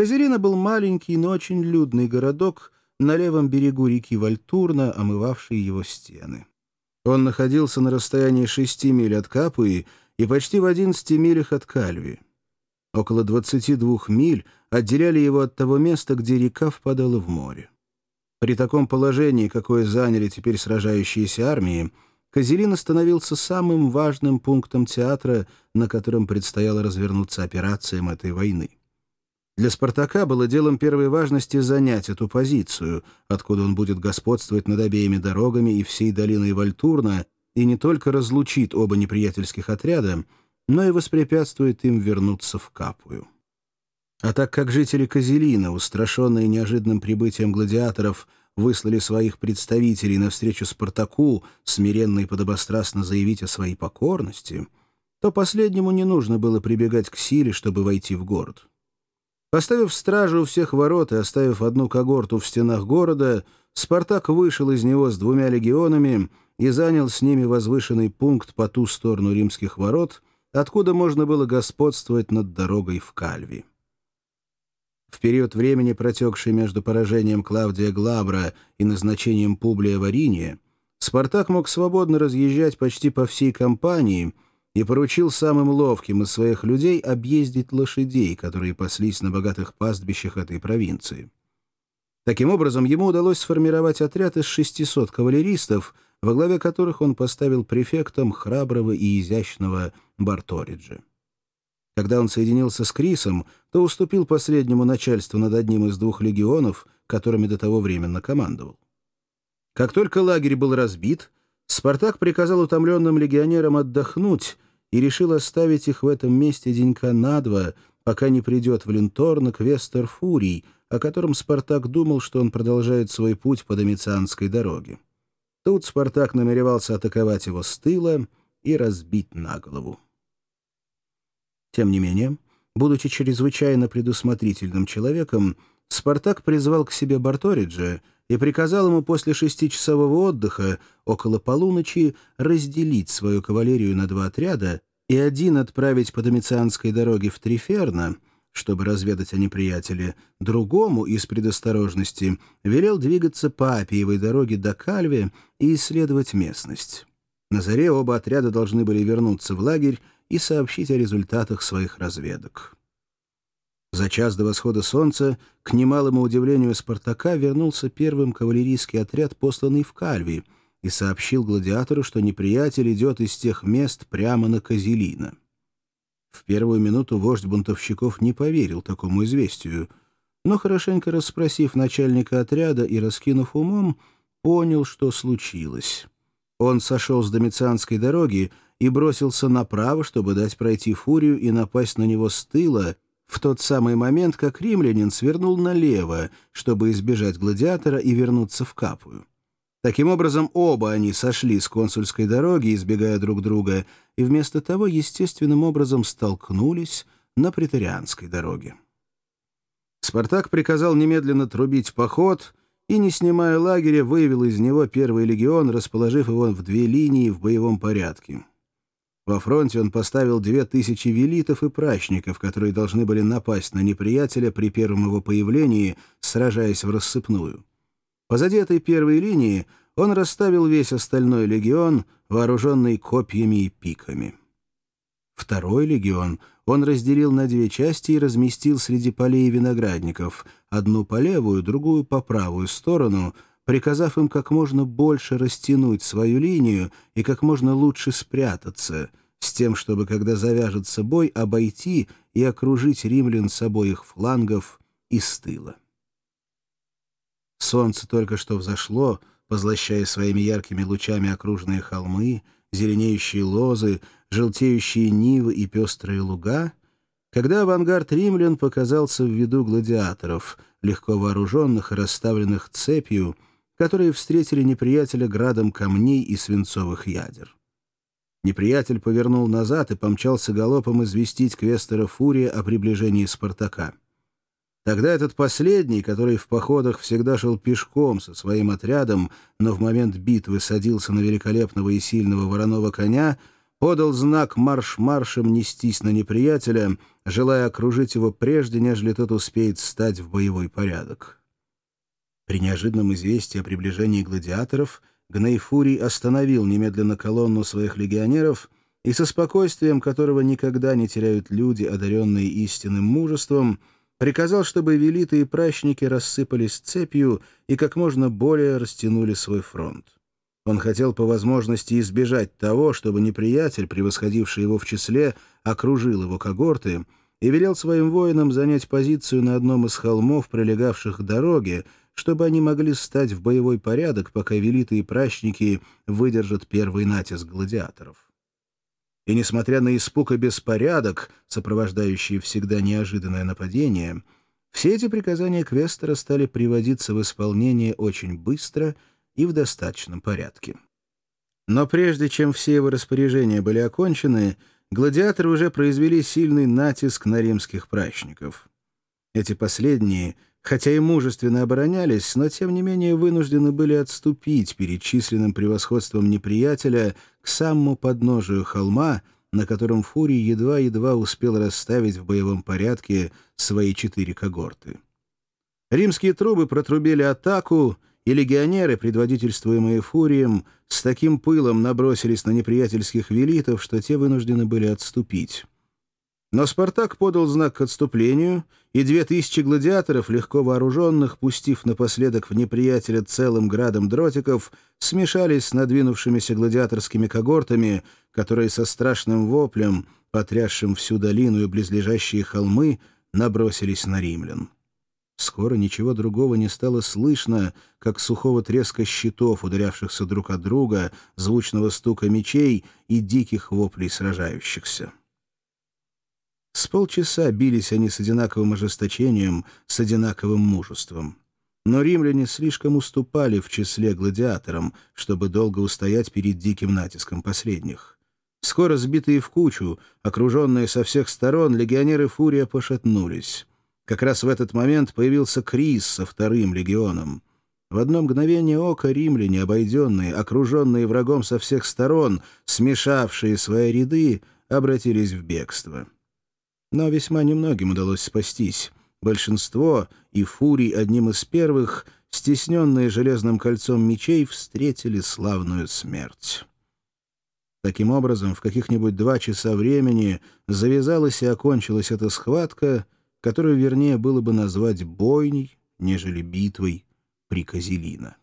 Козерина был маленький, но очень людный городок на левом берегу реки Вальтурна, омывавший его стены. Он находился на расстоянии шести миль от Капуи и почти в одиннадцати милях от Кальви. Около двадцати двух миль отделяли его от того места, где река впадала в море. При таком положении, какое заняли теперь сражающиеся армии, Козелин становился самым важным пунктом театра, на котором предстояло развернуться операциям этой войны. Для «Спартака» было делом первой важности занять эту позицию, откуда он будет господствовать над обеими дорогами и всей долиной Вальтурна, и не только разлучит оба неприятельских отряда, но и воспрепятствует им вернуться в Капую. А так как жители Козелина, устрашенные неожиданным прибытием гладиаторов, выслали своих представителей навстречу Спартаку, смиренно и подобострастно заявить о своей покорности, то последнему не нужно было прибегать к силе, чтобы войти в город. Поставив стражу у всех ворот и оставив одну когорту в стенах города, Спартак вышел из него с двумя легионами и занял с ними возвышенный пункт по ту сторону римских ворот, откуда можно было господствовать над дорогой в Кальви. В период времени, протекший между поражением Клавдия Глабра и назначением Публия Вариния, Спартак мог свободно разъезжать почти по всей кампании и поручил самым ловким из своих людей объездить лошадей, которые паслись на богатых пастбищах этой провинции. Таким образом, ему удалось сформировать отряд из 600 кавалеристов, во главе которых он поставил префектом храброго и изящного Барториджа. Когда он соединился с Крисом, то уступил последнему начальству над одним из двух легионов, которыми до того временно командовал. Как только лагерь был разбит, Спартак приказал утомленным легионерам отдохнуть и решил оставить их в этом месте денька на два, пока не придет в Линторн Квестер Фурий, о котором Спартак думал, что он продолжает свой путь по Домицианской дороге. Тут Спартак намеревался атаковать его с тыла и разбить на голову. Тем не менее, будучи чрезвычайно предусмотрительным человеком, Спартак призвал к себе Барториджа и приказал ему после шестичасового отдыха около полуночи разделить свою кавалерию на два отряда и один отправить по Домицианской дороге в Триферно, чтобы разведать о неприятеле, другому из предосторожности велел двигаться по Апиевой дороге до Кальве и исследовать местность. На заре оба отряда должны были вернуться в лагерь и сообщить о результатах своих разведок. За час до восхода солнца, к немалому удивлению Спартака, вернулся первым кавалерийский отряд, посланный в Кальви, и сообщил гладиатору, что неприятель идет из тех мест прямо на Козелина. В первую минуту вождь бунтовщиков не поверил такому известию, но, хорошенько расспросив начальника отряда и раскинув умом, понял, что случилось. Он сошел с Домицианской дороги и бросился направо, чтобы дать пройти фурию и напасть на него с тыла, в тот самый момент, как римлянин свернул налево, чтобы избежать гладиатора и вернуться в Капую. Таким образом, оба они сошли с консульской дороги, избегая друг друга, и вместо того естественным образом столкнулись на преторианской дороге. Спартак приказал немедленно трубить поход и, не снимая лагеря, вывел из него первый легион, расположив его в две линии в боевом порядке. Во фронте он поставил две тысячи велитов и прачников, которые должны были напасть на неприятеля при первом его появлении, сражаясь в рассыпную. Позади этой первой линии он расставил весь остальной легион, вооруженный копьями и пиками. Второй легион он разделил на две части и разместил среди полей виноградников, одну по левую, другую по правую сторону — приказав им как можно больше растянуть свою линию и как можно лучше спрятаться, с тем, чтобы, когда завяжется бой, обойти и окружить римлян с обоих флангов и с тыла. Солнце только что взошло, позлощая своими яркими лучами окружные холмы, зеленеющие лозы, желтеющие нивы и пестрые луга, когда авангард римлян показался в виду гладиаторов, легко вооруженных и расставленных цепью, которые встретили неприятеля градом камней и свинцовых ядер. Неприятель повернул назад и помчался галопом известить Квестера Фурия о приближении Спартака. Тогда этот последний, который в походах всегда шел пешком со своим отрядом, но в момент битвы садился на великолепного и сильного вороного коня, подал знак марш-маршем нестись на неприятеля, желая окружить его прежде, нежели тот успеет стать в боевой порядок. При неожиданном известии о приближении гладиаторов Гнейфурий остановил немедленно колонну своих легионеров и со спокойствием, которого никогда не теряют люди, одаренные истинным мужеством, приказал, чтобы велиты и пращники рассыпались цепью и как можно более растянули свой фронт. Он хотел по возможности избежать того, чтобы неприятель, превосходивший его в числе, окружил его когорты и велел своим воинам занять позицию на одном из холмов, прилегавших к дороге, чтобы они могли стать в боевой порядок, пока велиты и пращники выдержат первый натиск гладиаторов. И несмотря на испуг и беспорядок, сопровождающие всегда неожиданное нападение, все эти приказания Квестера стали приводиться в исполнение очень быстро и в достаточном порядке. Но прежде чем все его распоряжения были окончены, гладиаторы уже произвели сильный натиск на римских прачников. Эти последние — хотя и мужественно оборонялись, но тем не менее вынуждены были отступить перед численным превосходством неприятеля к самому подножию холма, на котором Фурий едва-едва успел расставить в боевом порядке свои четыре когорты. Римские трубы протрубили атаку, и легионеры, предводительствуемые Фурием, с таким пылом набросились на неприятельских велитов, что те вынуждены были отступить. Но Спартак подал знак к отступлению, и две тысячи гладиаторов, легко вооруженных, пустив напоследок в неприятеля целым градом дротиков, смешались с надвинувшимися гладиаторскими когортами, которые со страшным воплем, потрясшим всю долину и близлежащие холмы, набросились на римлян. Скоро ничего другого не стало слышно, как сухого треска щитов, ударявшихся друг от друга, звучного стука мечей и диких воплей сражающихся. С полчаса бились они с одинаковым ожесточением, с одинаковым мужеством. Но римляне слишком уступали в числе гладиаторам, чтобы долго устоять перед диким натиском последних. Скоро сбитые в кучу, окруженные со всех сторон, легионеры Фурия пошатнулись. Как раз в этот момент появился Крис со вторым легионом. В одно мгновение ока римляне, обойденные, окруженные врагом со всех сторон, смешавшие свои ряды, обратились в бегство. Но весьма немногим удалось спастись. Большинство, и Фурий одним из первых, стесненные железным кольцом мечей, встретили славную смерть. Таким образом, в каких-нибудь два часа времени завязалась и окончилась эта схватка, которую вернее было бы назвать бойней, нежели битвой при Козелина.